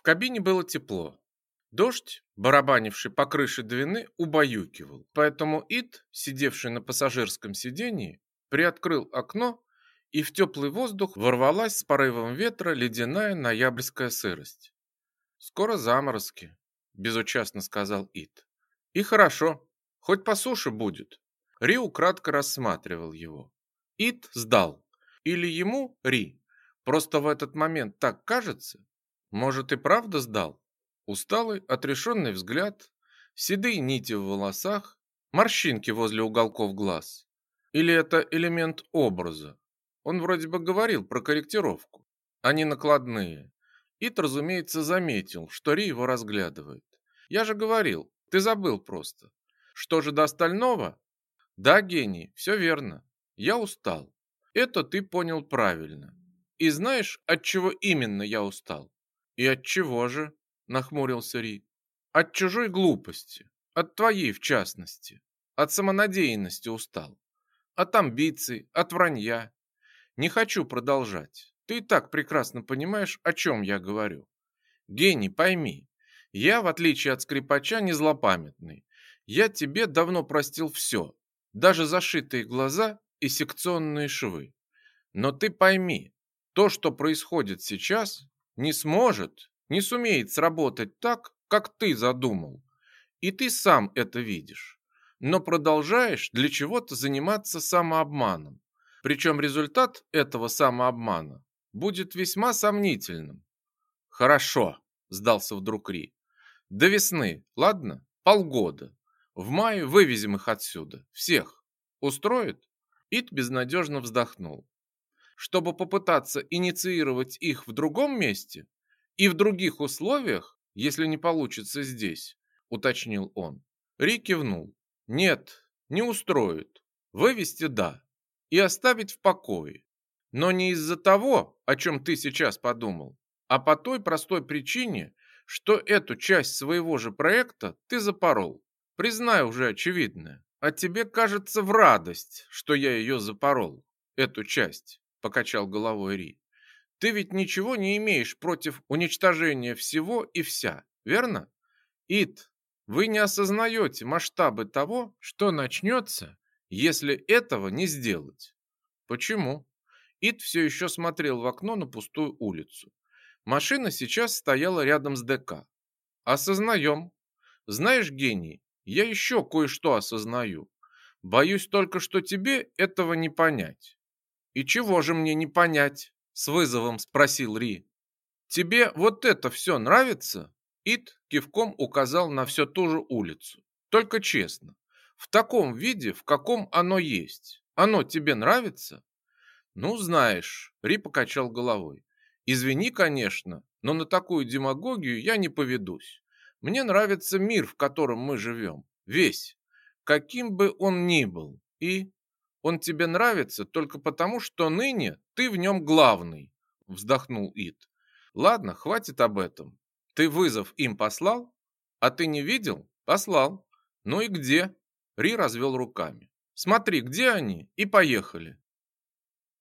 В кабине было тепло. Дождь, барабанивший по крыше двины, убаюкивал, поэтому Ит, сидевший на пассажирском сидении, приоткрыл окно, и в теплый воздух ворвалась с порывом ветра ледяная ноябрьская сырость. «Скоро заморозки», – безучастно сказал Ит. «И хорошо, хоть по суше будет». Риу кратко рассматривал его. Ит сдал. Или ему, Ри, просто в этот момент так кажется? Может и правда сдал? Усталый, отрешенный взгляд, седые нити в волосах, морщинки возле уголков глаз. Или это элемент образа? Он вроде бы говорил про корректировку. Они накладные. Ит, разумеется, заметил, что Ри его разглядывает. Я же говорил, ты забыл просто. Что же до остального? Да, гений, все верно. Я устал. Это ты понял правильно. И знаешь, от чего именно я устал? И от чего же? Нахмурился Ри. От чужой глупости. От твоей, в частности. От самонадеянности устал. От амбиций, от вранья. Не хочу продолжать. Ты и так прекрасно понимаешь, о чем я говорю. Гений, пойми, я, в отличие от скрипача, не злопамятный. Я тебе давно простил все, даже зашитые глаза и секционные швы. Но ты пойми, то, что происходит сейчас, не сможет, не сумеет сработать так, как ты задумал. И ты сам это видишь. Но продолжаешь для чего-то заниматься самообманом. Причем результат этого самообмана будет весьма сомнительным. Хорошо, сдался вдруг Ри. До весны, ладно? Полгода. В мае вывезем их отсюда. Всех. Устроит? Ит безнадежно вздохнул. Чтобы попытаться инициировать их в другом месте и в других условиях, если не получится здесь, уточнил он. Ри кивнул. Нет, не устроит. Вывести – да. И оставить в покое. Но не из-за того, о чем ты сейчас подумал, а по той простой причине, что эту часть своего же проекта ты запорол. Признай уже очевидное. А тебе кажется в радость, что я ее запорол, эту часть, покачал головой Ри. Ты ведь ничего не имеешь против уничтожения всего и вся, верно? Ит, вы не осознаете масштабы того, что начнется, если этого не сделать. Почему? Ит все еще смотрел в окно на пустую улицу. Машина сейчас стояла рядом с ДК. Осознаем. Знаешь, гений, я еще кое-что осознаю. Боюсь только, что тебе этого не понять. И чего же мне не понять? С вызовом спросил Ри. Тебе вот это все нравится? Ит кивком указал на все ту же улицу. Только честно, в таком виде, в каком оно есть. Оно тебе нравится? Ну, знаешь, Ри покачал головой. Извини, конечно, но на такую демагогию я не поведусь. Мне нравится мир, в котором мы живем. Весь. Каким бы он ни был. И он тебе нравится только потому, что ныне ты в нем главный, вздохнул Ит. Ладно, хватит об этом. Ты вызов им послал? А ты не видел? Послал. Ну и где? Ри развел руками. Смотри, где они? И поехали.